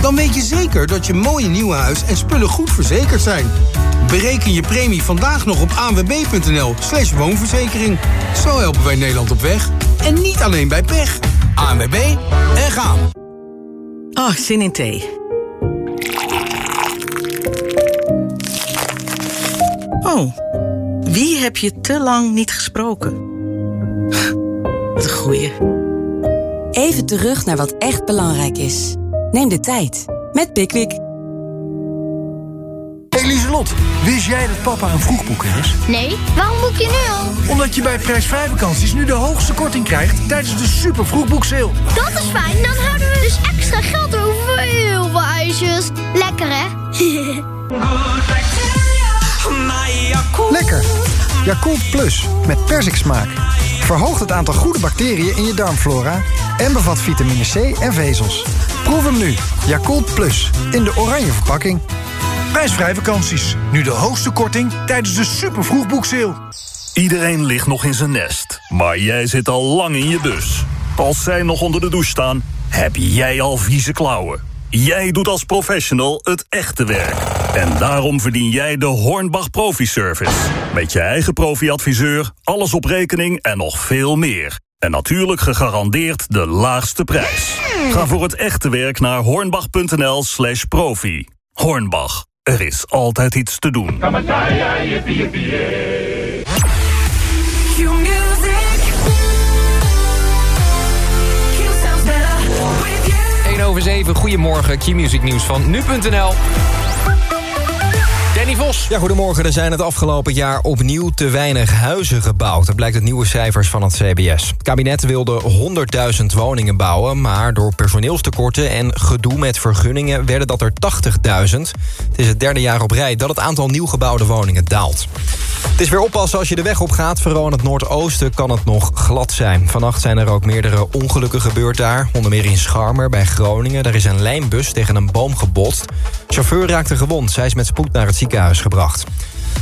Dan weet je zeker dat je mooie nieuwe huis en spullen goed verzekerd zijn. Bereken je premie vandaag nog op anwb.nl slash woonverzekering. Zo helpen wij Nederland op weg. En niet alleen bij pech. ANWB en gaan. Oh, zin in thee. Oh, wie heb je te lang niet gesproken? Wat een goeie. Even terug naar wat echt belangrijk is. Neem de tijd met Pickwick. Hey Lieselot, wist jij dat papa een vroegboeker is? Nee, waarom boek je nu al? Omdat je bij prijsvrij vakanties nu de hoogste korting krijgt tijdens de super vroegboekseil. Dat is fijn, dan houden we dus extra geld over voor heel veel ijsjes. Lekker hè? Lekker. Yakult Plus met persiksmaak. Verhoogt het aantal goede bacteriën in je darmflora en bevat vitamine C en vezels. Proef hem nu. Yakult Plus in de oranje verpakking. Prijsvrij vakanties. Nu de hoogste korting tijdens de super vroegboekseil. Iedereen ligt nog in zijn nest, maar jij zit al lang in je bus. Als zij nog onder de douche staan, heb jij al vieze klauwen. Jij doet als professional het echte werk. En daarom verdien jij de Hornbach Profi Service. Met je eigen profi-adviseur, alles op rekening en nog veel meer. En natuurlijk gegarandeerd de laagste prijs. Ga voor het echte werk naar hornbach.nl slash profi. Hornbach, er is altijd iets te doen. over 7. Goedemorgen, Q-Music nieuws van nu.nl. Danny Vos. Ja, goedemorgen. Er zijn het afgelopen jaar opnieuw te weinig huizen gebouwd. Dat blijkt uit nieuwe cijfers van het CBS. Het kabinet wilde 100.000 woningen bouwen... maar door personeelstekorten en gedoe met vergunningen... werden dat er 80.000. Het is het derde jaar op rij dat het aantal nieuw gebouwde woningen daalt. Het is weer oppassen als je de weg op gaat. Vooral in het noordoosten kan het nog glad zijn. Vannacht zijn er ook meerdere ongelukken gebeurd daar. Onder meer in Scharmer bij Groningen. Daar is een lijnbus tegen een boom gebotst. Chauffeur raakte gewond. Zij is met spoed naar het ziekenhuis gebracht.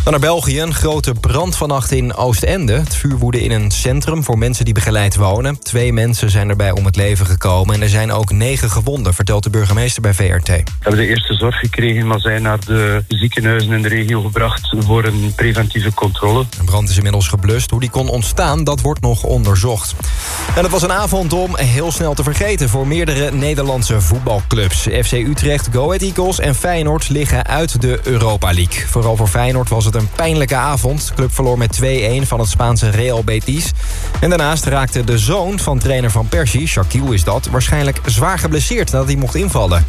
Dan naar België, een grote brand vannacht in Oostende. Het vuur woedde in een centrum voor mensen die begeleid wonen. Twee mensen zijn erbij om het leven gekomen... en er zijn ook negen gewonden, vertelt de burgemeester bij VRT. We hebben de eerste zorg gekregen, maar zijn naar de ziekenhuizen in de regio gebracht... voor een preventieve controle. Een brand is inmiddels geblust. Hoe die kon ontstaan, dat wordt nog onderzocht. En het was een avond om heel snel te vergeten... voor meerdere Nederlandse voetbalclubs. FC Utrecht, Go Ahead Eagles en Feyenoord liggen uit de Europa League. Vooral voor Feyenoord was het een pijnlijke avond. De club verloor met 2-1 van het Spaanse Real Betis. En daarnaast raakte de zoon van trainer van Persie, Shaquille is dat... waarschijnlijk zwaar geblesseerd nadat hij mocht invallen.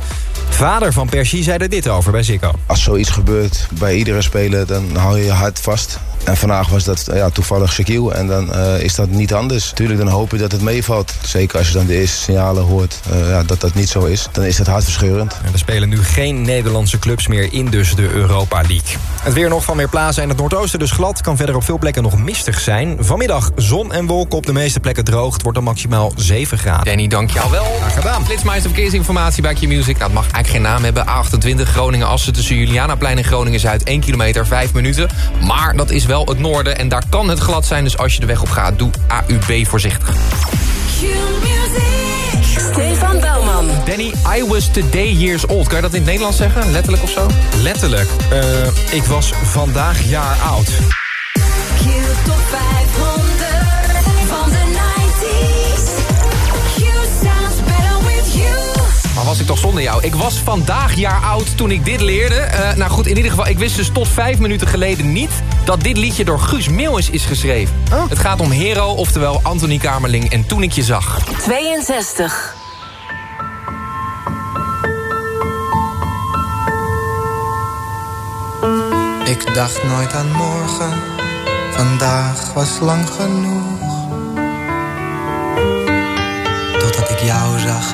Vader van Persie zei er dit over bij Zico. Als zoiets gebeurt bij iedere speler, dan hou je je hart vast. En vandaag was dat ja, toevallig Shaquille en dan uh, is dat niet anders. Tuurlijk, dan hoop je dat het meevalt. Zeker als je dan de eerste signalen hoort uh, ja, dat dat niet zo is. Dan is dat hartverscheurend. En er spelen nu geen Nederlandse clubs meer in dus de Europa League. Het weer nog van meer plaatsen in het noordoosten dus glad. Kan verder op veel plekken nog mistig zijn. Vanmiddag zon en wolken op de meeste plekken droog. Het wordt dan maximaal 7 graden. Danny, dank jou wel. Graag gedaan. Flitsmeister verkeersinformatie bij Q-Music. Nou, het mag eigenlijk geen naam hebben. A28 Groningen-Assen tussen Julianaplein en Groningen-Zuid. 1 kilometer, 5 minuten. Maar dat is wel het noorden en daar kan het glad zijn. Dus als je de weg op gaat, doe AUB voorzichtig. Stefan Bouwman. Danny, I was today years old. Kan je dat in het Nederlands zeggen? Letterlijk of zo? Letterlijk. Uh, ik was vandaag jaar oud. Was ik toch zonder jou? Ik was vandaag jaar oud toen ik dit leerde. Uh, nou goed, in ieder geval, ik wist dus tot vijf minuten geleden niet... dat dit liedje door Guus Meeuwis is geschreven. Oh. Het gaat om Hero, oftewel Anthony Kamerling en Toen ik je zag. 62. Ik dacht nooit aan morgen, vandaag was lang genoeg. Totdat ik jou zag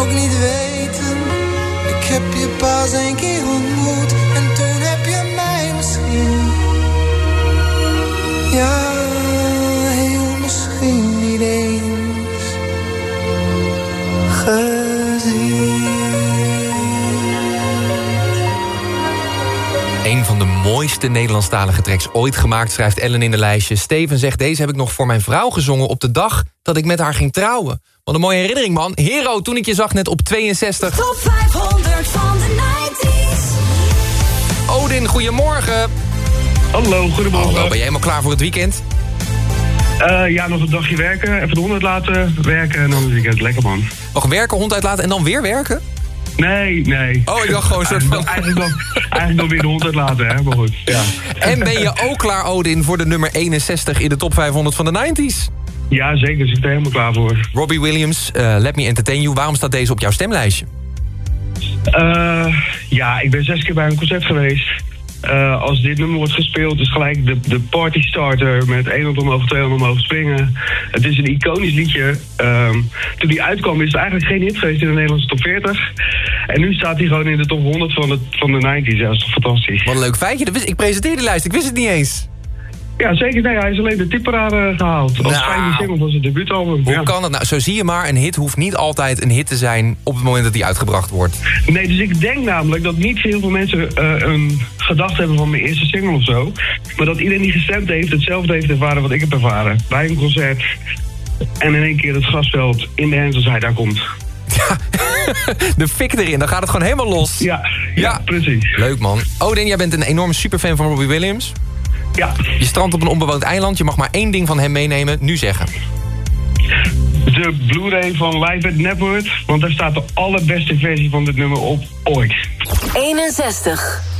ook niet weten. Ik heb je pas een keer ontmoet en toen heb je mij misschien. Ja, heel misschien niet eens Een van de mooiste Nederlandstalige tracks ooit gemaakt, schrijft Ellen in de lijstje. Steven zegt, deze heb ik nog voor mijn vrouw gezongen op de dag dat ik met haar ging trouwen. Wat een mooie herinnering, man. Hero, toen ik je zag net op 62. Top 500 van de 90s. Odin, goedemorgen. Hallo, goedemorgen. Hallo, ben jij helemaal klaar voor het weekend? Eh, ja, nog een dagje werken, even de hond laten werken en dan is het weekend lekker man. Nog werken, hond uitlaten en dan weer werken? Nee, nee. Oh, ik dacht gewoon een soort van... Eigenlijk dan, eigenlijk dan weer de hond uitlaten, hè, maar goed. Ja. En ben je ook klaar, Odin, voor de nummer 61 in de top 500 van de 90s? Ja, zeker. Ik zit er helemaal klaar voor. Robbie Williams, eh, Let Me Entertain You. Waarom staat deze op jouw stemlijstje? Eh, ja, ik ben zes keer bij een concert geweest. Eh, als dit nummer wordt gespeeld, is gelijk de, de party starter met 100 omhoog, 200 omhoog springen. Het is een iconisch liedje. Ehm, toen die uitkwam is het eigenlijk geen hit geweest in de Nederlandse top 40. En nu staat hij gewoon in de top 100 van de, van de 90s. Ja, dat is toch fantastisch. Wat een leuk feitje. Ik presenteer die lijst, ik wist het niet eens. Ja, zeker. Nee, hij is alleen de tipparade gehaald. Als Nou. vijfde single van zijn debuutalbum. Hoe Ja. kan dat nou? Zo zie je maar, een hit hoeft niet altijd een hit te zijn... op het moment dat die uitgebracht wordt. Nee, dus ik denk namelijk dat niet heel veel mensen eh, een gedachte hebben van mijn eerste single of zo. Maar dat iedereen die gestemd heeft hetzelfde heeft ervaren wat ik heb ervaren. Bij een concert. En in één keer het grasveld in de hand als hij daar komt. De fik erin, dan gaat het gewoon helemaal los. Ja, ja, precies. Leuk man. Odin, jij bent een enorme superfan van Robbie Williams. Ja. Je strandt op een onbewoond eiland. Je mag maar één ding van hem meenemen. Nu zeggen. De Blu-ray van Live at Network. Want daar staat de allerbeste versie van dit nummer op ooit. 61.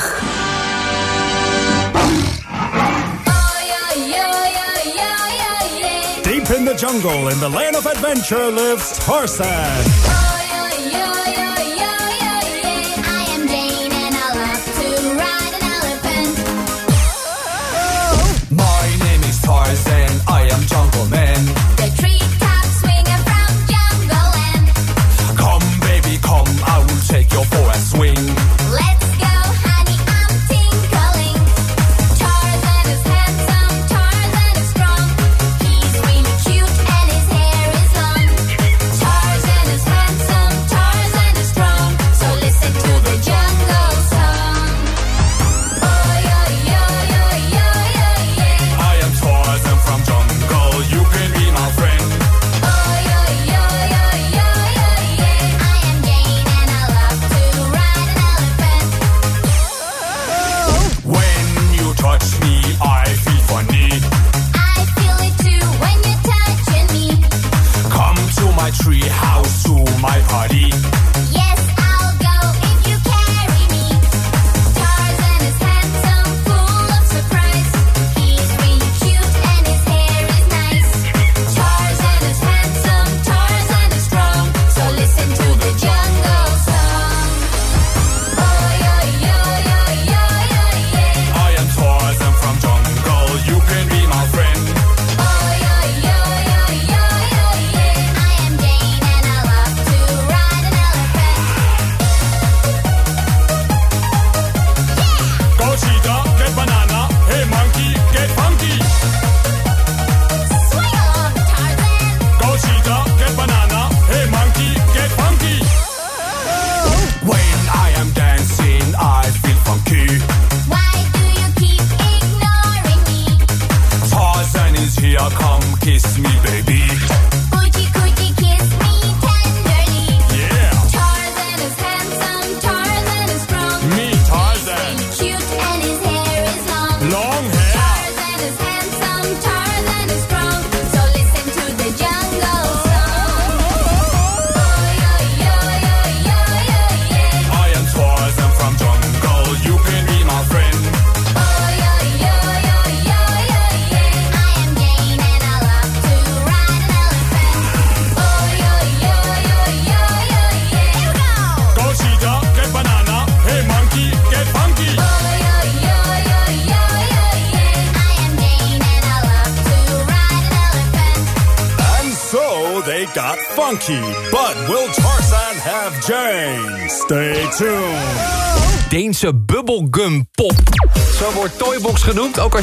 61. Deep in the jungle, in the land of adventure, lives Tarzan.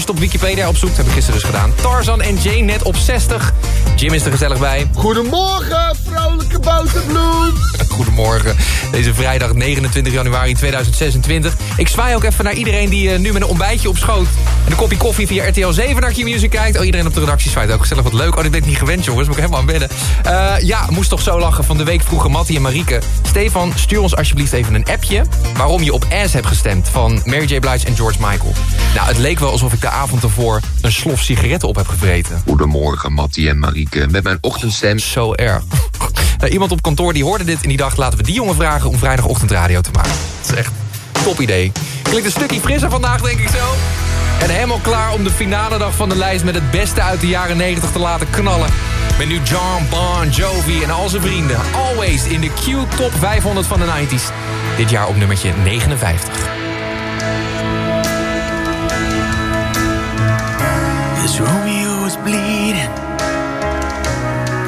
Als op Wikipedia opzoekt. Heb ik gisteren dus gedaan. Tarzan en Jane net op 60. Jim is er gezellig bij. Goedemorgen, vrouwelijke boterbloed. Goedemorgen. Deze vrijdag 29 januari 2026. Ik zwaai ook even naar iedereen die eh, nu met een ontbijtje op schoot... en een kopje koffie via RTL 7 naar Q-Music kijkt. Oh, iedereen op de redactie zwaait ook gezellig wat leuk. Oh, dit ben ik niet gewend, jongens. Moet ik helemaal aan wennen. Eh, ja, moest toch zo lachen van de week vroegen Mattie en Marieke. Stefan, stuur ons alsjeblieft even een appje... waarom je op Ass hebt gestemd van Mary J. Blige en George Michael. Nou, het leek wel alsof ik de avond ervoor een slof sigaretten op heb gevreten. Goedemorgen, Mattie en Marieke. Met mijn ochtendstem... Zo erg. Nou, iemand op kantoor die hoorde dit en die dacht... laten we die jongen vragen om vrijdagochtendradio te maken. Dat is echt top idee. Klinkt een stukje frisser vandaag, denk ik zo. En helemaal klaar om de finale dag van de lijst... met het beste uit de jaren 90 te laten knallen. Met nu John Bon Jovi en al zijn vrienden. Always in de Q Top 500 van de 90s. Dit jaar op nummertje 59. This Romeo is bleeding,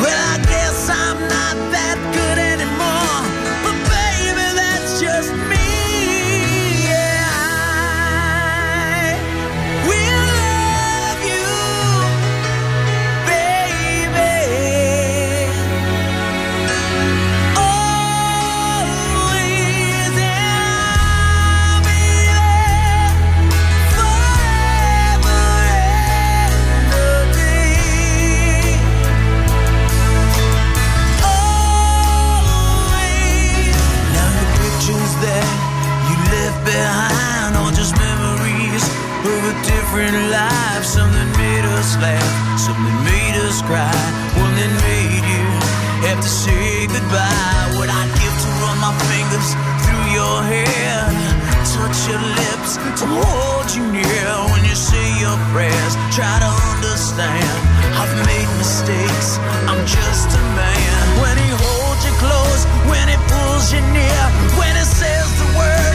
Well, I us laugh, some that made us cry, one that made you have to say goodbye. What I'd give to run my fingers through your hair, touch your lips, to hold you near when you say your prayers. Try to understand, I've made mistakes, I'm just a man. When he holds you close, when he pulls you near, when he says the words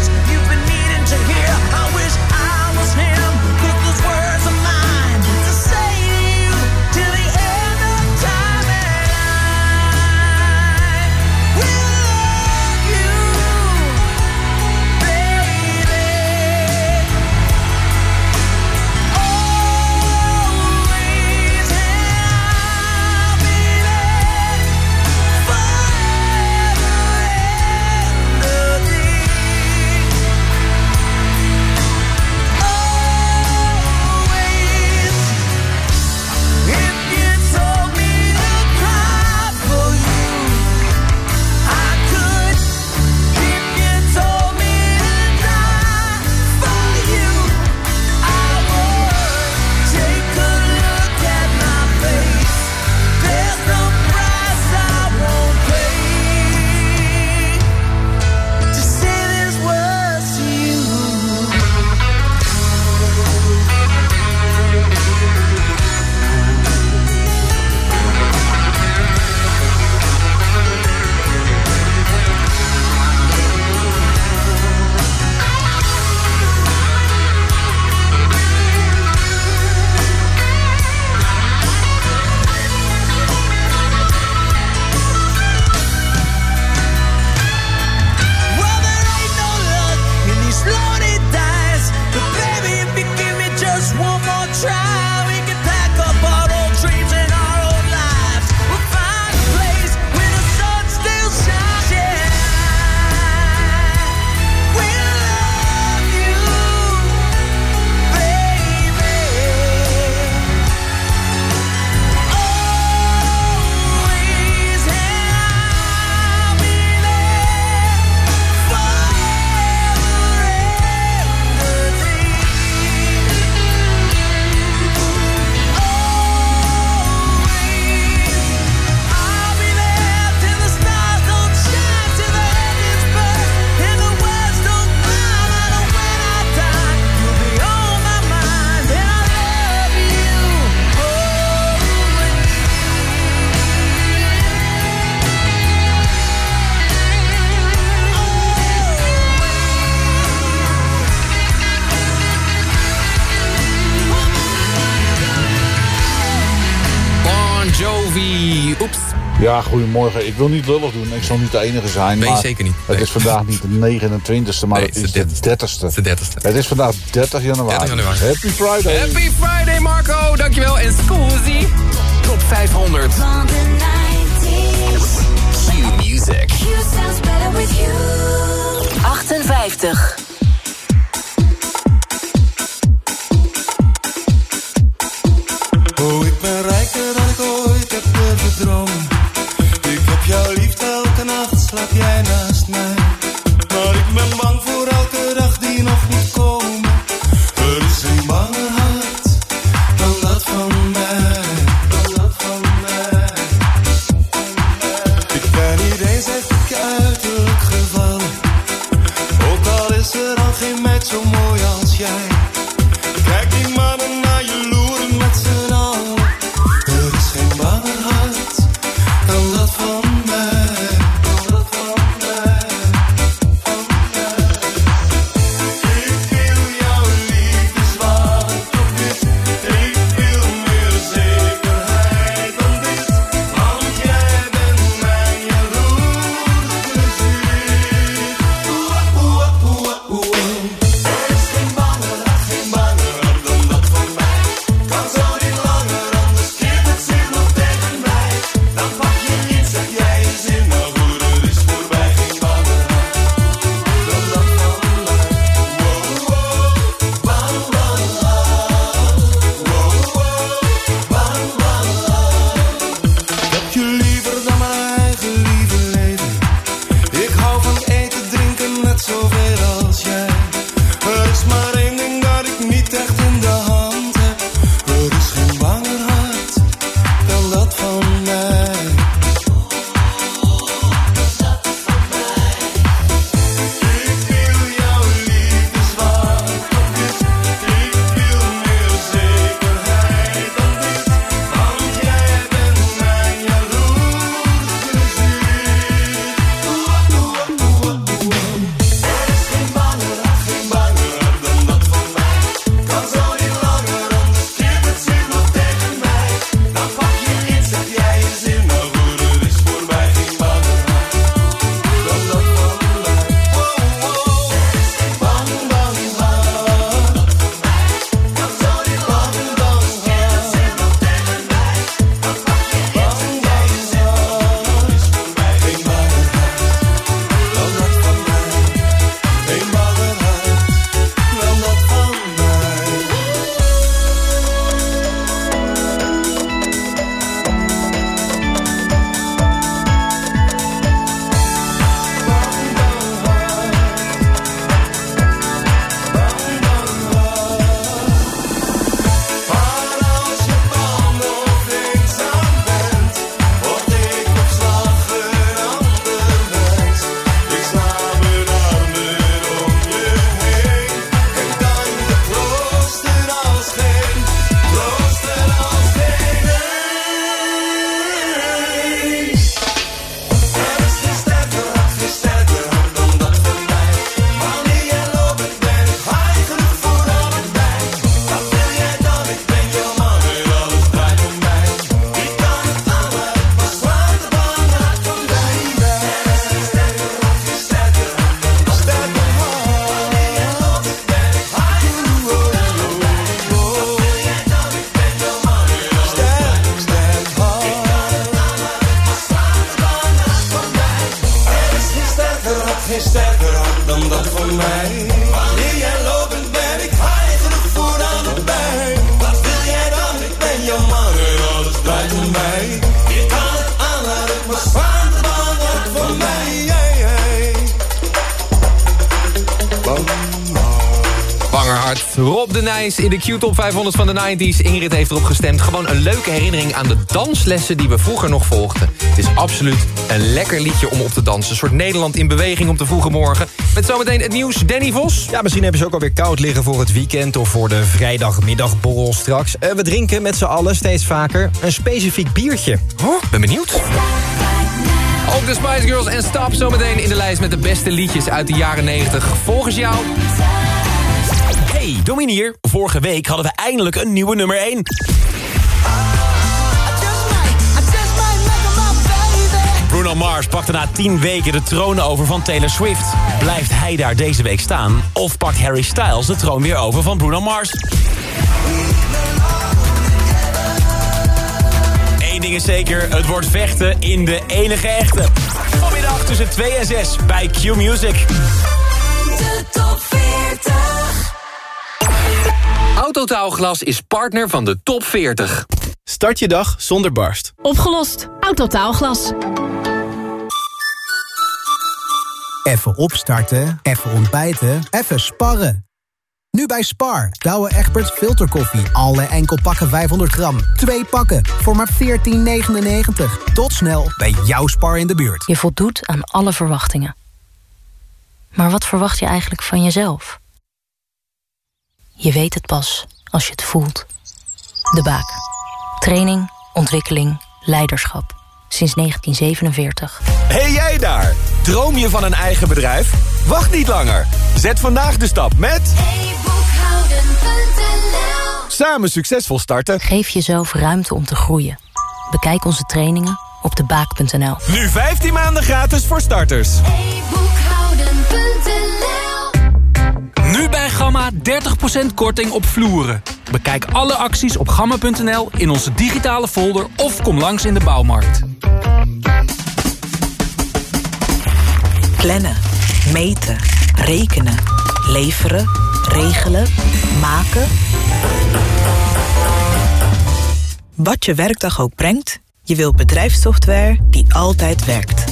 goedemorgen. Ik wil niet lullig doen. Ik zal niet de enige zijn. Nee, maar zeker niet. Het is vandaag niet de 29e, maar Nee, het is de 30ste. De 30ste. Het is vandaag 30 januari. 30 januari. Happy Friday. Happy Friday, Marco. Dankjewel. En scusi. Top 500. Q Music. 58. Q-top 500 van de 90s. Ingrid heeft erop gestemd. Gewoon een leuke herinnering aan de danslessen die we vroeger nog volgden. Het is absoluut een lekker liedje om op te dansen. Een soort Nederland in beweging op de vroege morgen. Met zometeen het nieuws, Danny Vos. Ja, misschien hebben ze ook alweer koud liggen voor het weekend... of voor de vrijdagmiddagborrel straks. Eh, we drinken met z'n allen steeds vaker een specifiek biertje. Ben benieuwd. Ook de Spice Girls en Stap zometeen in de lijst... met de beste liedjes uit de jaren 90. Volgens jou... Dominier. Vorige week hadden we eindelijk een nieuwe nummer 1. Bruno Mars pakte na 10 weken de troon over van Taylor Swift. Blijft hij daar deze week staan? Of pakt Harry Styles de troon weer over van Bruno Mars? Eén ding is zeker, het wordt vechten in de enige echte. Vanmiddag tussen 2 en 6 bij Q Autotaalglas is partner van de top 40. Start je dag zonder barst. Opgelost. Autotaalglas. Even opstarten, even ontbijten, even sparren. Nu bij Spar, Douwe Egberts filterkoffie. Alle enkel pakken 500 gram. Twee pakken voor maar 14,99. Tot snel bij jouw Spar in de buurt. Je voldoet aan alle verwachtingen. Maar wat verwacht je eigenlijk van jezelf? Je weet het pas als je het voelt. De Baak. Training, ontwikkeling, leiderschap. Sinds 1947. Hey jij daar! Droom je van een eigen bedrijf? Wacht niet langer. Zet vandaag de stap met... Samen succesvol starten. Geef jezelf ruimte om te groeien. Bekijk onze trainingen op debaak.nl. Nu 15 maanden gratis voor starters. 30% korting op vloeren. Bekijk alle acties op gamma.nl in onze digitale folder of kom langs in de bouwmarkt. Plannen, meten, rekenen, leveren, regelen, maken. Wat je werkdag ook brengt, je wilt bedrijfssoftware die altijd werkt.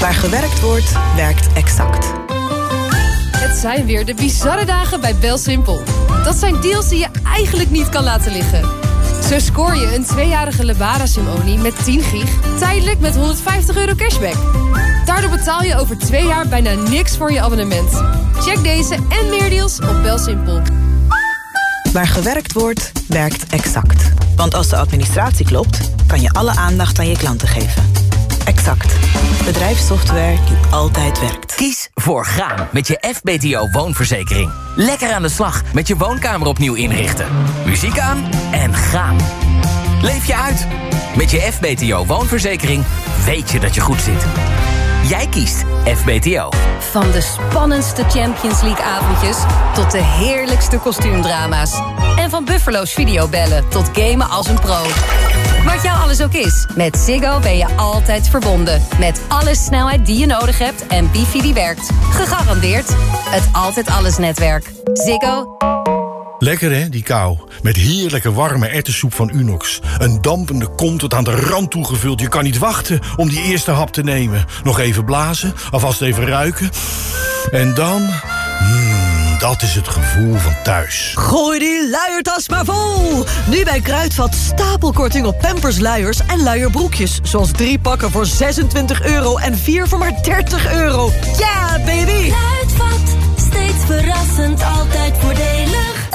Waar gewerkt wordt, werkt exact. Het zijn weer de bizarre dagen bij BelSimpel. Dat zijn deals die je eigenlijk niet kan laten liggen. Zo scoor je een tweejarige Lebara Simonie met 10 gig... tijdelijk met 150 euro cashback. Daardoor betaal je over twee jaar bijna niks voor je abonnement. Check deze en meer deals op BelSimpel. Waar gewerkt wordt, werkt exact. Want als de administratie klopt, kan je alle aandacht aan je klanten geven. Exact. Bedrijfssoftware die altijd werkt. Kies voor gaan met je FBTO woonverzekering. Lekker aan de slag met je woonkamer opnieuw inrichten. Muziek aan en gaan. Leef je uit. Met je FBTO woonverzekering weet je dat je goed zit. Jij kiest FBTO. Van de spannendste Champions League avondjes tot de heerlijkste kostuumdrama's. En van Buffalo's videobellen tot gamen als een pro. Wat jou alles ook is, met Ziggo ben je altijd verbonden. Met alle snelheid die je nodig hebt en wifi die werkt. Gegarandeerd het Altijd Alles netwerk. Ziggo. Lekker hè, die kou. Met heerlijke warme erwtensoep van Unox. Een dampende kom tot aan de rand toegevuld. Je kan niet wachten om die eerste hap te nemen. Nog even blazen, alvast even ruiken. En dan... Mmm, dat is het gevoel van thuis. Gooi die luiertas maar vol! Nu bij Kruidvat stapelkorting op Pampers luiers en luierbroekjes. Zoals drie pakken voor 26 euro en vier voor maar 30 euro. Ja, baby! Kruidvat, steeds verrassend, altijd voordelig.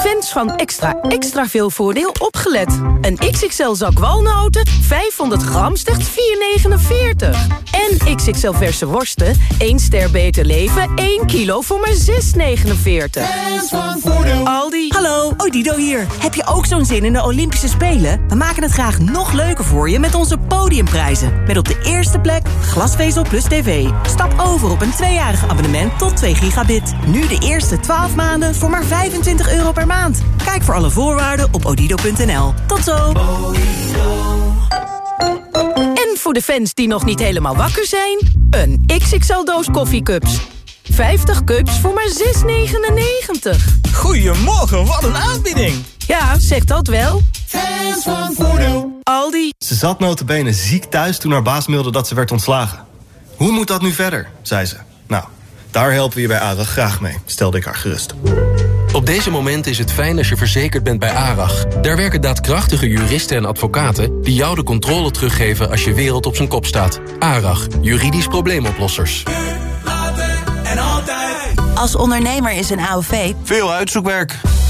Fans van extra extra veel voordeel opgelet. Een XXL zak walnoten, 500 gram, slechts 4,49. En XXL verse worsten, 1 ster beter leven, 1 kilo voor maar 6,49. Aldi. Hallo, Odido hier. Heb je ook zo'n zin in de Olympische Spelen? We maken het graag nog leuker voor je met onze podiumprijzen. Met op de eerste plek glasvezel plus tv. Stap over op een tweejarig abonnement tot 2 gigabit. Nu de eerste 12 maanden voor maar 25 euro per maand. Kijk voor alle voorwaarden op odido.nl. Tot zo. En voor de fans die nog niet helemaal wakker zijn... een XXL-doos koffiecups. 50 cups voor maar 6,99. Goedemorgen, wat een aanbieding. Ja, zeg dat wel. Fans zat notabene ziek thuis toen haar baas mailde dat ze werd ontslagen. Hoe moet dat nu verder, zei ze. Nou, daar helpen we je bij ARAG graag mee, stelde ik haar gerust. Op deze moment is het fijn als je verzekerd bent bij ARAG. Daar werken daadkrachtige juristen en advocaten... die jou de controle teruggeven als je wereld op zijn kop staat. ARAG, juridisch probleemoplossers. Als ondernemer is een AOV Veel uitzoekwerk.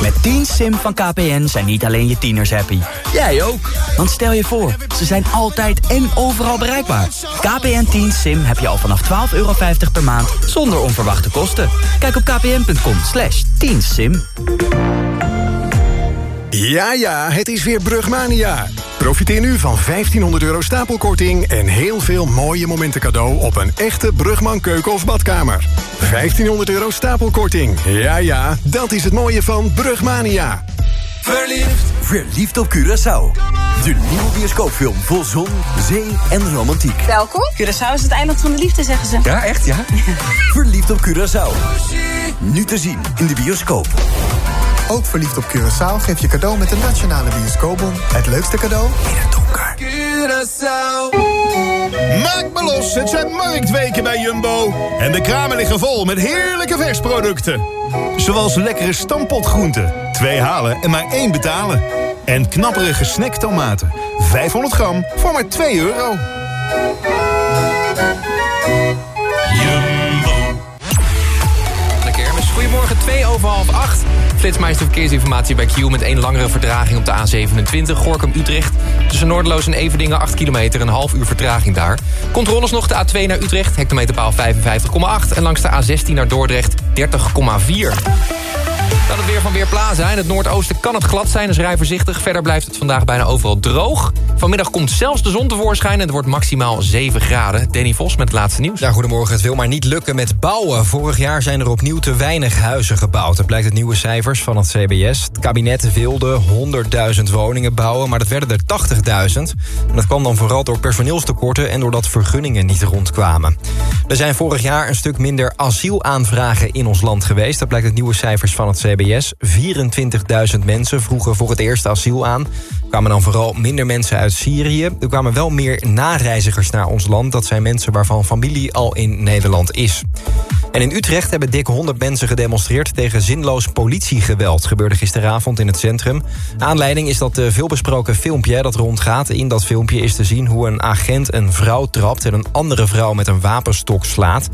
Met 10 Sim van KPN zijn niet alleen je tieners happy. Jij ook. Want stel je voor, ze zijn altijd en overal bereikbaar. KPN 10 Sim heb je al vanaf 12,50 euro per maand zonder onverwachte kosten. Kijk op kpn.com slash 10 Sim. Ja, ja, het is weer Brugmania. Profiteer nu van 1500 euro stapelkorting en heel veel mooie momenten cadeau op een echte Brugman keuken of badkamer. 1500 euro stapelkorting. Ja, ja, dat is het mooie van Brugmania. Verliefd. Verliefd op Curaçao. De nieuwe bioscoopfilm vol zon, zee en romantiek. Welkom. Curaçao is het eiland van de liefde, zeggen ze. Ja, echt ja? Verliefd op Curaçao. Nu te zien in de bioscoop. Ook verliefd op Curaçao geef je cadeau met de Nationale Bioscoopbon. Het leukste cadeau in het donker. Maak me los, het zijn marktweken bij Jumbo. En de kramen liggen vol met heerlijke versproducten. Zoals lekkere stampotgroenten. Twee halen en maar één betalen. En knapperige snacktomaten. 500 gram voor maar 2 euro. De kermis. Goedemorgen, 2 over half 8. Flitsmeister verkeersinformatie bij Q met één langere vertraging op de A27. Gorkum-Utrecht. Tussen Noordeloos en Everdingen 8 kilometer, een half uur vertraging daar. Controles nog de A2 naar Utrecht, hectometerpaal 55,8. En langs de A16 naar Dordrecht 30,4. Dan het weer van Weerplaza. In het noordoosten kan het glad zijn, dus rij voorzichtig. Verder blijft het vandaag bijna overal droog. Vanmiddag komt zelfs de zon tevoorschijn en het wordt maximaal 7 graden. Danny Vos met het laatste nieuws. Ja, goedemorgen. Het wil maar niet lukken met bouwen. Vorig jaar zijn er opnieuw te weinig huizen gebouwd. Dat blijkt uit nieuwe cijfers van het CBS. Het kabinet wilde 100.000 woningen bouwen, maar dat werden er 80.000. En dat kwam dan vooral door personeelstekorten... en doordat vergunningen niet rondkwamen. Er zijn vorig jaar een stuk minder asielaanvragen in ons land geweest. Dat blijkt uit nieuwe cijfers van het CBS. 24.000 mensen vroegen voor het eerst asiel aan. Er kwamen dan vooral minder mensen uit Syrië. Er kwamen wel meer nareizigers naar ons land. Dat zijn mensen waarvan familie al in Nederland is. En in Utrecht hebben dik 100 mensen gedemonstreerd... tegen zinloos politiegeweld. Gebeurde gisteravond in het centrum. Aanleiding is dat veelbesproken filmpje dat rondgaat. In dat filmpje is te zien hoe een agent een vrouw trapt... en een andere vrouw met een wapenstok slaat.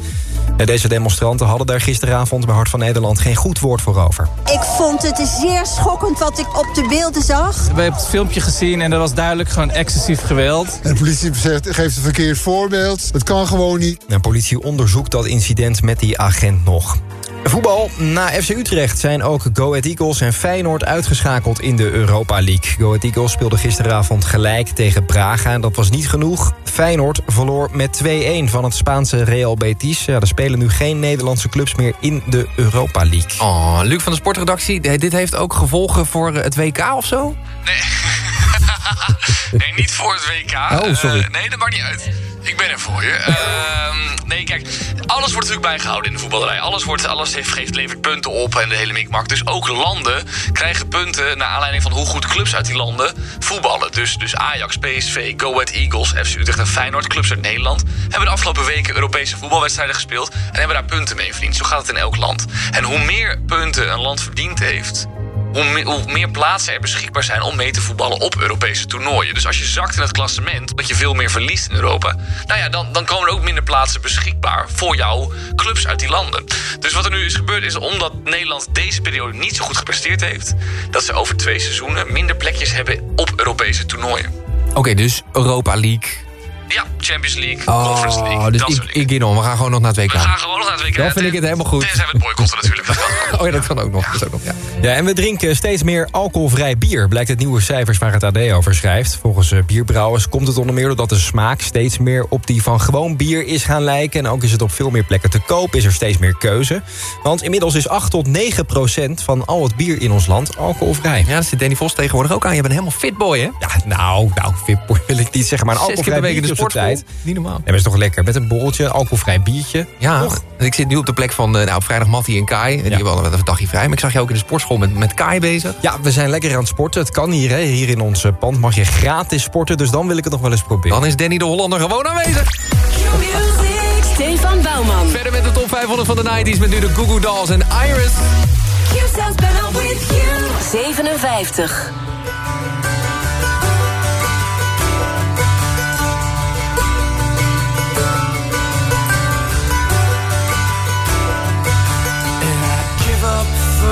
Deze demonstranten hadden daar gisteravond... bij Hart van Nederland geen goed woord voor over. Ik vond het zeer schokkend wat ik op de beelden zag. We hebben het filmpje gezien en dat was duidelijk gewoon excessief geweld. En de politie zegt, geeft een verkeerd voorbeeld. Het kan gewoon niet. De politie onderzoekt dat incident met die agent nog. Voetbal. Na FC Utrecht zijn ook Go Ahead Eagles en Feyenoord uitgeschakeld in de Europa League. Go Ahead Eagles speelde gisteravond gelijk tegen Braga en dat was niet genoeg. Feyenoord verloor met 2-1 van het Spaanse Real Betis. Ja, er spelen nu geen Nederlandse clubs meer in de Europa League. Oh, Luc van de sportredactie, dit heeft ook gevolgen voor het WK of zo? nee, niet voor het WK. Oh, sorry. Uh, nee, dat maakt niet uit. Ik ben er voor je. Uh, nee, kijk, alles wordt natuurlijk bijgehouden in de voetballerij. Alles, wordt, alles heeft, geeft, levert punten op en de hele mikmak. Dus ook landen krijgen punten naar aanleiding van hoe goed clubs uit die landen voetballen. Dus, dus Ajax, PSV, Go Ahead Eagles, FC Utrecht en Feyenoord, clubs uit Nederland... hebben de afgelopen weken Europese voetbalwedstrijden gespeeld... en hebben daar punten mee verdiend. Zo gaat het in elk land. En hoe meer punten een land verdiend heeft hoe meer, plaatsen er beschikbaar zijn om mee te voetballen op Europese toernooien. Dus als je zakt in het klassement, dat je veel meer verliest in Europa... nou ja, dan, dan komen er ook minder plaatsen beschikbaar voor jouw clubs uit die landen. Dus wat er nu is gebeurd is, omdat Nederland deze periode niet zo goed gepresteerd heeft... dat ze over twee seizoenen minder plekjes hebben op Europese toernooien. Oké, dus Europa League Ja, Champions League, Conference League. Oh, dus dat ik, ik on. We gaan gewoon nog naar het WK. We gaan gewoon nog naar het WK. Dan vind ik het helemaal goed. Tenzij we het boycotten natuurlijk. Dat kan. Oh ja, dat kan ook nog. Dat is ook nog ja. Ja, en we drinken steeds meer alcoholvrij bier, blijkt uit nieuwe cijfers waar het AD over schrijft. Volgens eh, bierbrouwers komt het onder meer doordat de smaak steeds meer op die van gewoon bier is gaan lijken. En ook is het op veel meer plekken te koop, is er steeds meer keuze. Want inmiddels is 8 tot 9 procent van al het bier in ons land alcoholvrij. Ja, daar zit Danny Vos tegenwoordig ook aan. Je bent helemaal fitboy, hè? Ja, nou, nou, fitboy wil ik niet zeggen, maar een alcoholvrij per tijd. Niet normaal. Ja, maar is toch lekker. Met een borreltje, alcoholvrij biertje. Ja, Toch? ik zit nu op de plek van eh, nou, op vrijdag Mattie en Kai. En die hebben al een dagje vrij. Maar ik zag je ook in de sportschool met, met Kai bezig. Ja, we zijn lekker aan het sporten. Het kan hier, hè. Hier in ons eh, pand mag je gratis sporten. Dus dan wil ik het nog wel eens proberen. Dan is Danny de Hollander gewoon aanwezig. Stefan Bouwman. Verder met de top 500 van de 90s met nu de Goo Goo Dolls en Iris. 57.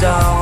I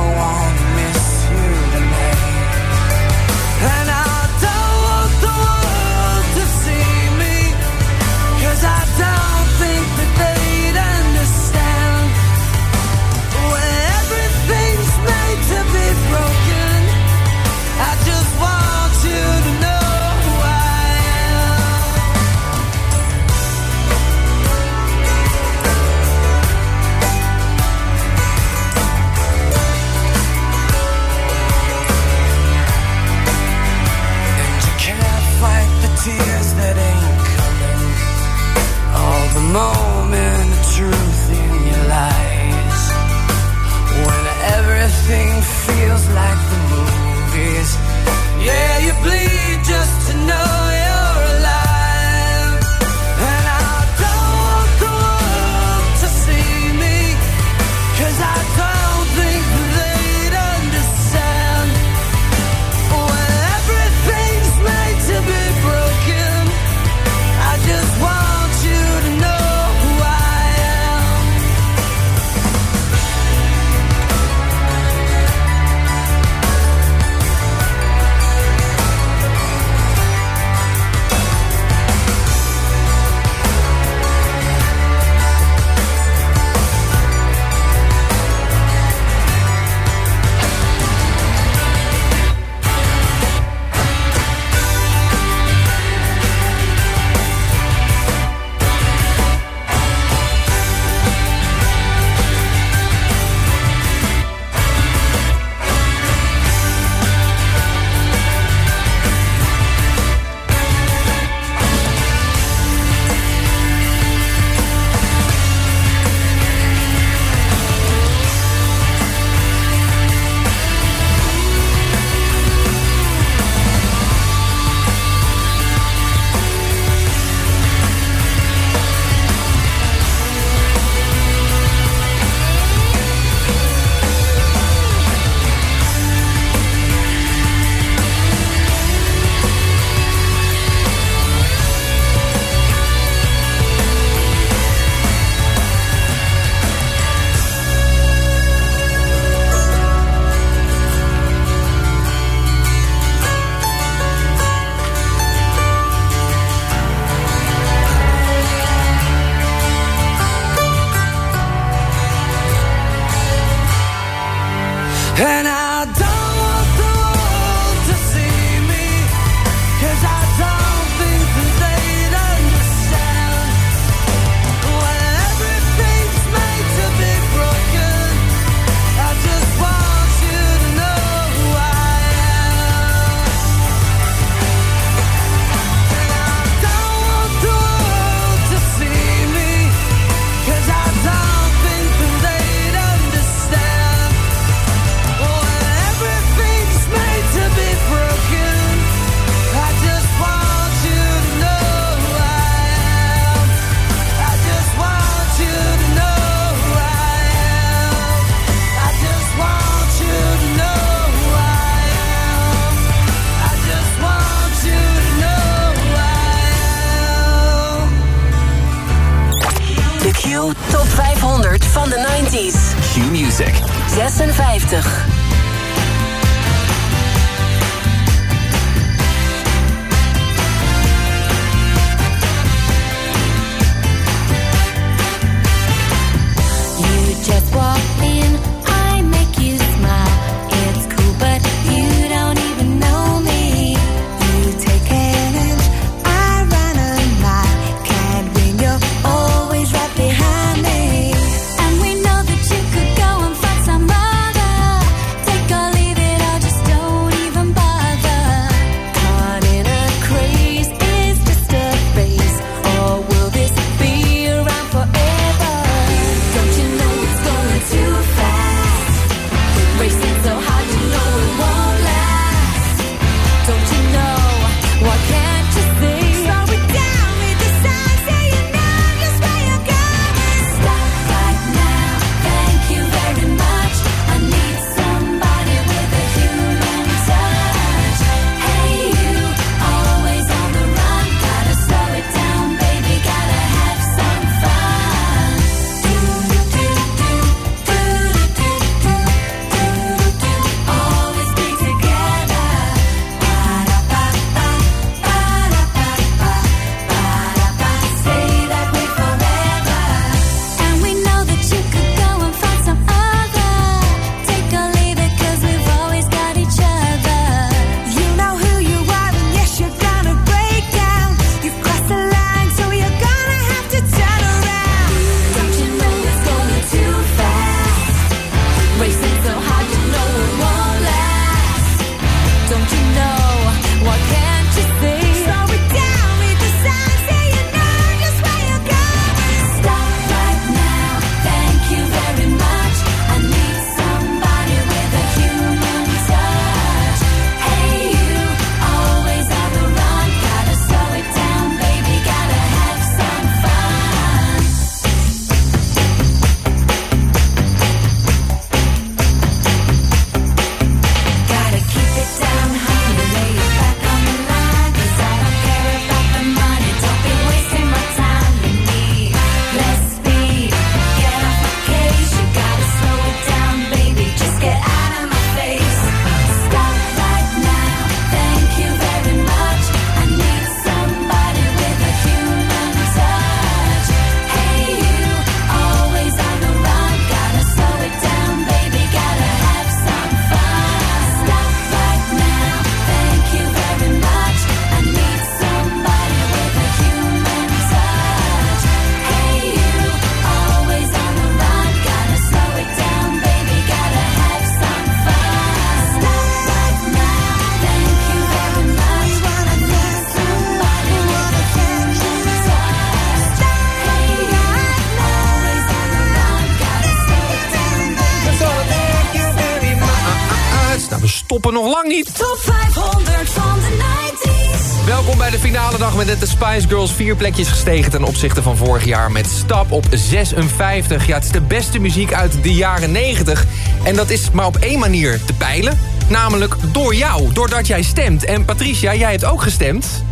met de Spice Girls vier plekjes gestegen ten opzichte van vorig jaar met stap op 56. Ja, het is de beste muziek uit de jaren 90. En dat is maar op één manier te peilen. Namelijk door jou, doordat jij stemt. En Patricia, jij hebt ook gestemd.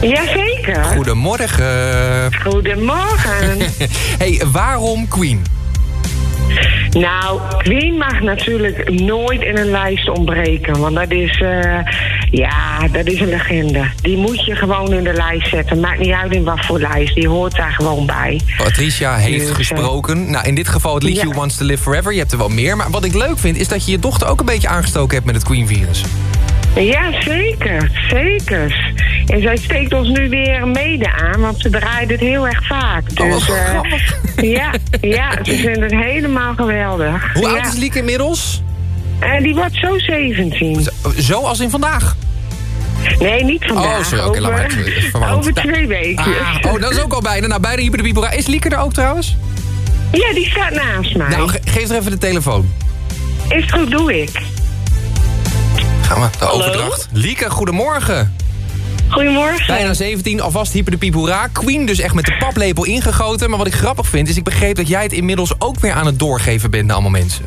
Jazeker. Goedemorgen. Goedemorgen. hey, waarom Queen? Nou, Queen mag natuurlijk nooit in een lijst ontbreken. Want dat is, eh, ja, dat is een legende. Die moet je gewoon in de lijst zetten. Maakt niet uit in wat voor lijst. Die hoort daar gewoon bij. Patricia heeft Dus, eh, gesproken. Nou, in dit geval het liedje ja. Who Wants to Live Forever. Je hebt er wel meer. Maar wat ik leuk vind, is dat je je dochter ook een beetje aangestoken hebt met het Queen-virus. Ja, zeker. Zeker. En zij steekt ons nu weer mede aan, want ze draait het heel erg vaak. Dus, eh, ja, ja, ze vinden het helemaal geweldig. Hoe ja. oud is Lieke inmiddels? Eh, die wordt zo 17. Zo als in vandaag? Nee, niet vandaag. Oh, sorry, oké, laat maar. over, even verwarrend. over Nou, twee weken. ah, oh, dat is ook al bijna. Nou, bijna Hyper de Bibora. Is Lieke er ook trouwens? Ja, die staat naast mij. Nou, ge- geef er even de telefoon. Is goed, doe ik. Gaan we, de Hallo? overdracht. Lieke, goedemorgen. Goedemorgen. Bijna 17, alvast Hyper de Piep hoera. Queen dus echt met de paplepel ingegoten. Maar wat ik grappig vind, is ik begreep dat jij het inmiddels ook weer aan het doorgeven bent naar allemaal mensen.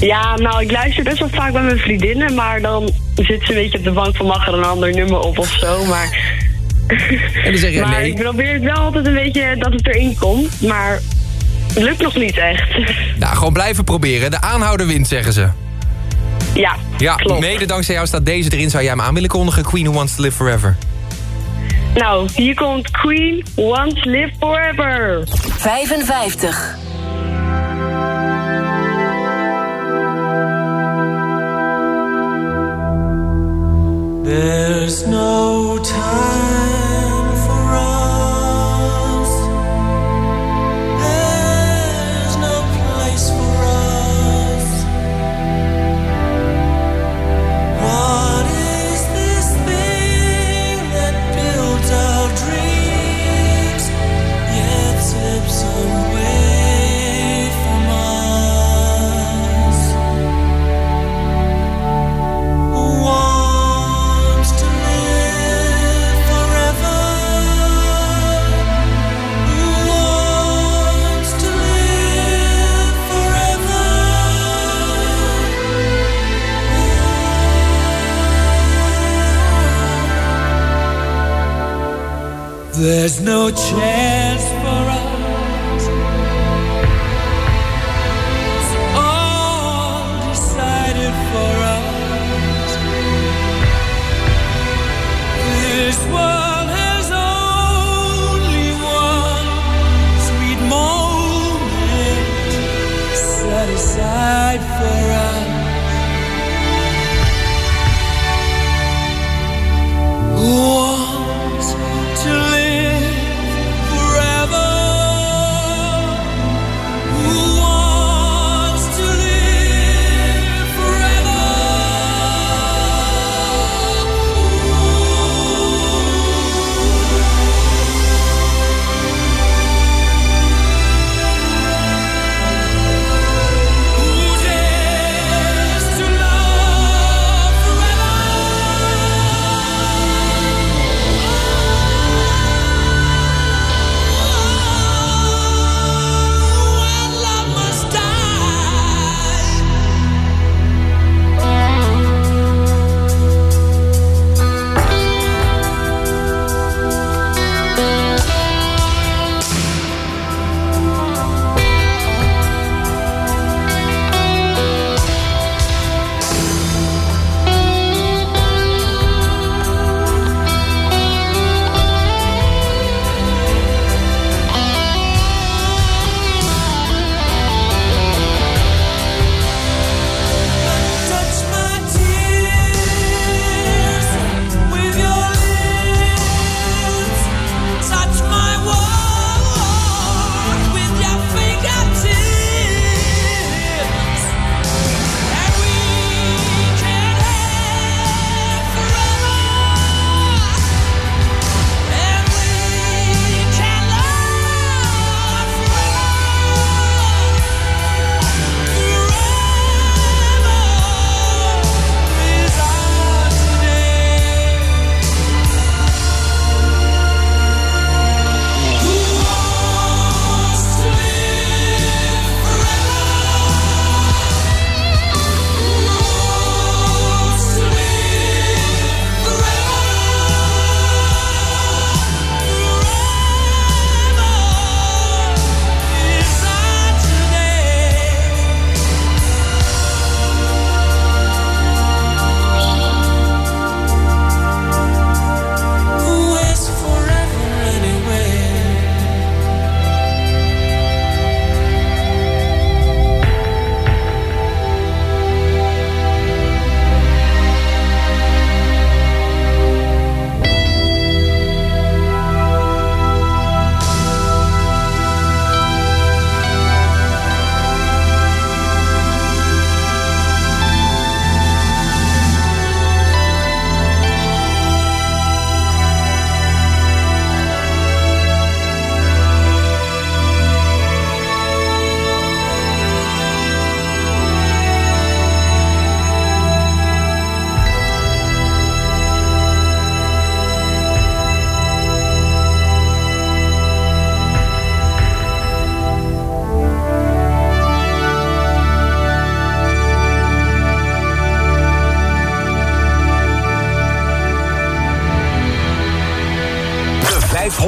Ja, nou, ik luister best wel vaak bij mijn vriendinnen, maar dan zit ze een beetje op de bank van mag er een ander nummer op of zo. Maar En dan zeg jij maar nee. ik probeer het wel altijd een beetje dat het erin komt. Maar het lukt nog niet echt. Nou, gewoon blijven proberen. De aanhouder wint, zeggen ze. Ja, Ja, klopt. mede dankzij jou staat deze erin. Zou jij hem aan willen kondigen? Queen Who Wants to Live Forever. Nou, hier komt Queen Wants Live Forever. 55. There's no time noche.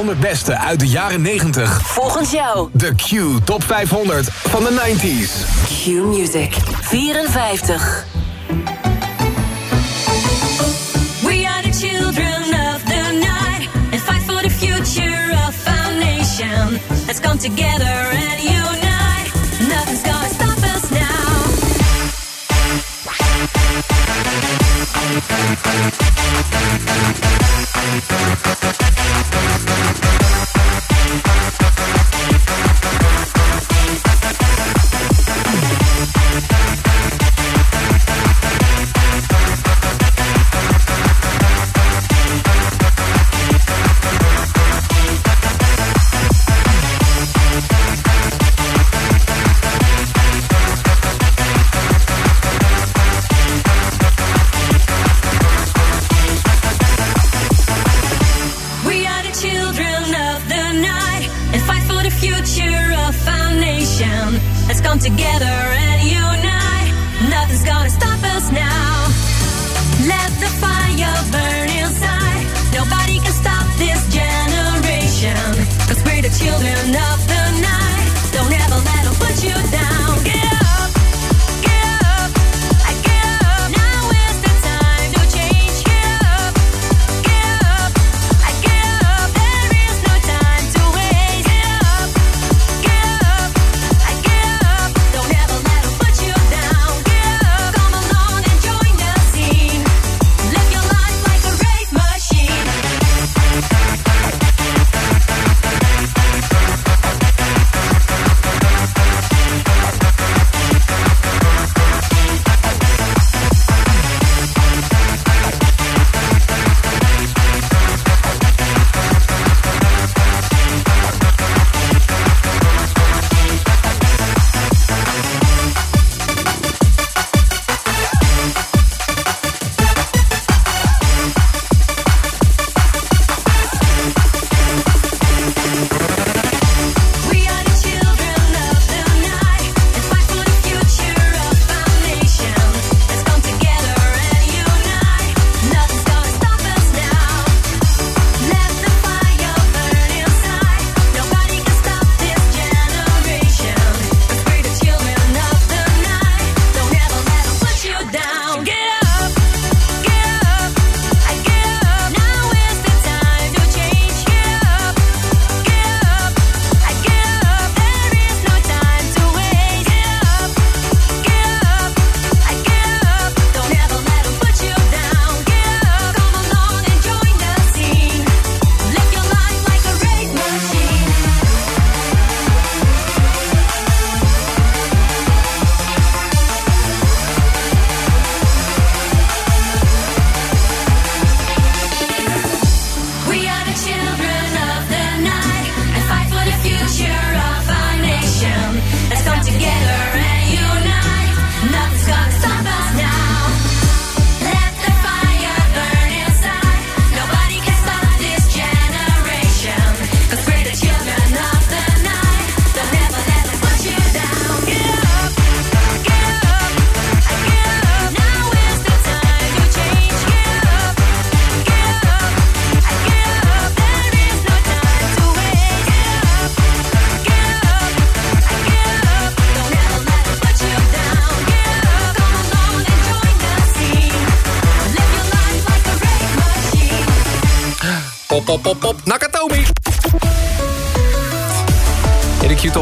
500 beste uit de jaren 90. Volgens jou. De Q Top 500 van de 90s. Q Music. 54. We are the children of the night and fight for the future of our nation. Let's come together and unite. Nothing's gonna stop us now.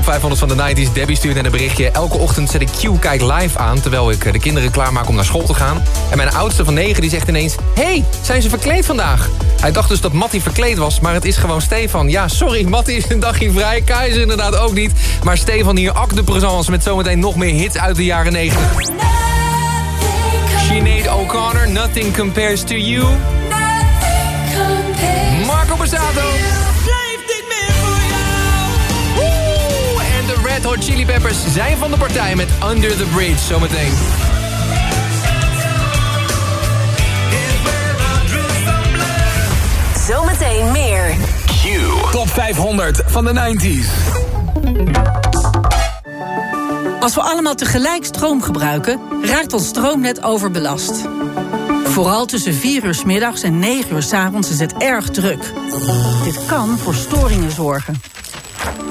500 van de 90s, Debbie stuurt net een berichtje. Elke ochtend zet ik Q-kijk live aan... terwijl ik eh, de kinderen klaarmaak om naar school te gaan. En mijn oudste van 9 die zegt ineens... hey, zijn ze verkleed vandaag? Hij dacht dus dat Mattie verkleed was, maar het is gewoon Stefan. Ja, sorry, Mattie is een dagje vrij. Kai is inderdaad ook niet. Maar Stefan hier, acte de présence... met zometeen nog meer hits uit de jaren 90. Sinead O'Connor, Nothing Compares to You. Marco Bassato. Hot Chili Peppers zijn van de partij met Under the Bridge zometeen. Zometeen meer. Q. Top 500 van de 90s. Als we allemaal tegelijk stroom gebruiken, raakt ons stroomnet overbelast. Vooral tussen 4 uur 's middags en 9 uur 's avonds is het erg druk. Dit kan voor storingen zorgen.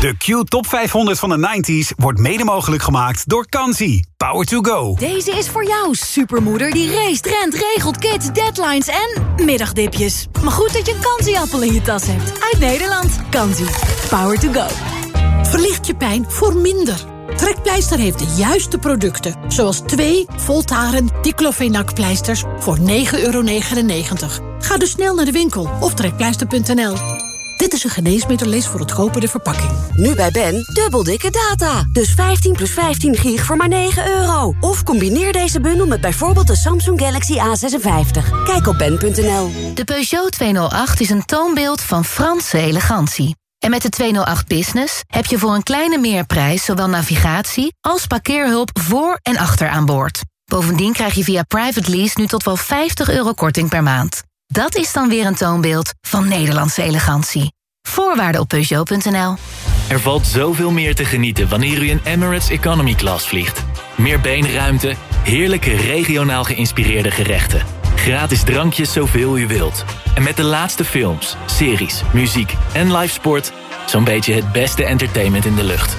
De Q Top 500 van de 90s wordt mede mogelijk gemaakt door Kansi. Power to go. Deze is voor jou, supermoeder die race, rent, regelt, kids, deadlines en middagdipjes. Maar goed dat je een Kansi-appel in je tas hebt. Uit Nederland. Kansi. Power to go. Verlicht je pijn voor minder. Trekpleister heeft de juiste producten. Zoals twee Voltaren diclofenac-pleisters voor 9,99 euro. Ga dus snel naar de winkel of trekpleister.nl. Dit is een geneesmiddel voor het kopen de verpakking. Nu bij Ben, dubbel dikke data. Dus 15 plus 15 gig voor maar 9 euro. Of combineer deze bundel met bijvoorbeeld de Samsung Galaxy A56. Kijk op ben.nl. De Peugeot 208 is een toonbeeld van Franse elegantie. En met de 208 Business heb je voor een kleine meerprijs... zowel navigatie als parkeerhulp voor en achter aan boord. Bovendien krijg je via private lease nu tot wel 50 euro korting per maand. Dat is dan weer een toonbeeld van Nederlandse elegantie. Voorwaarden op Peugeot.nl. Er valt zoveel meer te genieten wanneer u in Emirates Economy Class vliegt. Meer beenruimte, heerlijke regionaal geïnspireerde gerechten. Gratis drankjes zoveel u wilt. En met de laatste films, series, muziek en live sport... zo'n beetje het beste entertainment in de lucht.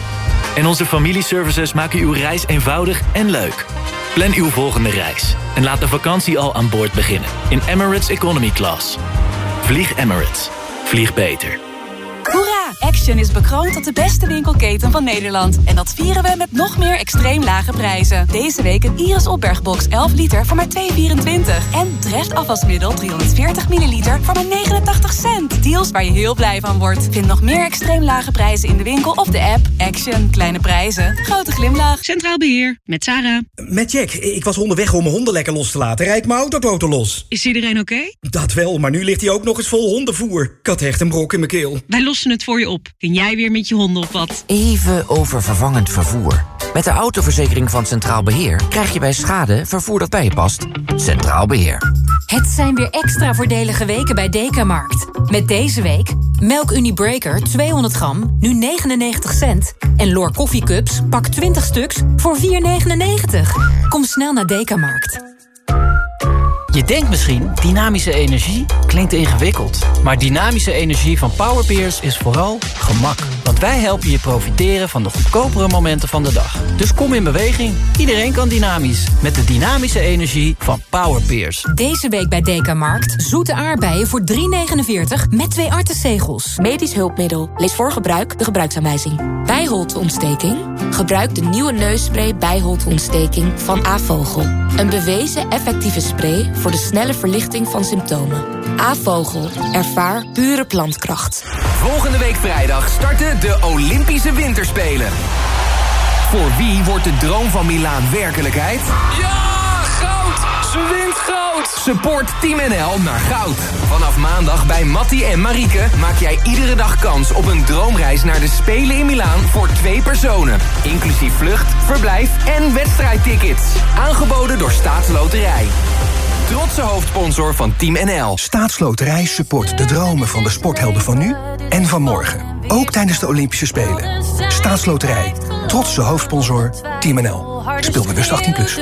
En onze familieservices maken uw reis eenvoudig en leuk. Plan uw volgende reis en laat de vakantie al aan boord beginnen. In Emirates Economy Class. Vlieg Emirates. Vlieg beter. Action is bekroond tot de beste winkelketen van Nederland. En dat vieren we met nog meer extreem lage prijzen. Deze week een Iris opbergbox 11 liter voor maar 2,24. En Dreft afwasmiddel 340 milliliter voor maar 89 cent. Deals waar je heel blij van wordt. Vind nog meer extreem lage prijzen in de winkel of de app. Action. Kleine prijzen. Grote glimlach. Centraal Beheer, met Sarah. Met Jack. Ik was onderweg om mijn honden lekker los te laten. Rijd mijn autoboten los. Is iedereen oké? Dat wel, maar nu ligt hij ook nog eens vol hondenvoer. Ik had echt een brok in mijn keel. Wij lossen het voor je op. Kun jij weer met je honden op wat? Even over vervangend vervoer. Met de autoverzekering van Centraal Beheer krijg je bij schade vervoer dat bij je past. Centraal Beheer. Het zijn weer extra voordelige weken bij Dekamarkt. Met deze week Melk Unibreaker 200 gram, nu 99 cent. En Lor koffiecups, pak 20 stuks voor 4,99. Kom snel naar Dekamarkt. Je denkt misschien, dynamische energie klinkt ingewikkeld. Maar dynamische energie van Powerpeers is vooral gemak. Want wij helpen je profiteren van de goedkopere momenten van de dag. Dus kom in beweging. Iedereen kan dynamisch. Met de dynamische energie van Powerpeers. Deze week bij Dekamarkt zoete aardbeien voor 3,49 met twee artenzegels. Medisch hulpmiddel. Lees voor gebruik de gebruiksaanwijzing. Bijholteontsteking? Gebruik de nieuwe neusspray bijholteontsteking van Avogel. Een bewezen effectieve spray voor de snelle verlichting van symptomen. Avogel. Ervaar pure plantkracht. Volgende week vrijdag starten de Olympische Winterspelen. Voor wie wordt de droom van Milaan werkelijkheid? Ja, goud! Ze wint goud! Support Team NL naar goud. Vanaf maandag bij Mattie en Marieke maak jij iedere dag kans op een droomreis naar de Spelen in Milaan voor twee personen. Inclusief vlucht, verblijf en wedstrijdtickets. Aangeboden door Staatsloterij. Trotse hoofdsponsor van Team NL. Staatsloterij support de dromen van de sporthelden van nu en van morgen. Ook tijdens de Olympische Spelen. Staatsloterij. Trotse hoofdsponsor Team NL. Speel bewust 18+. Plus.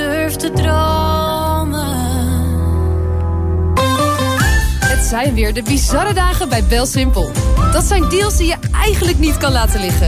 Het zijn weer de bizarre dagen bij BelSimpel. Dat zijn deals die je eigenlijk niet kan laten liggen.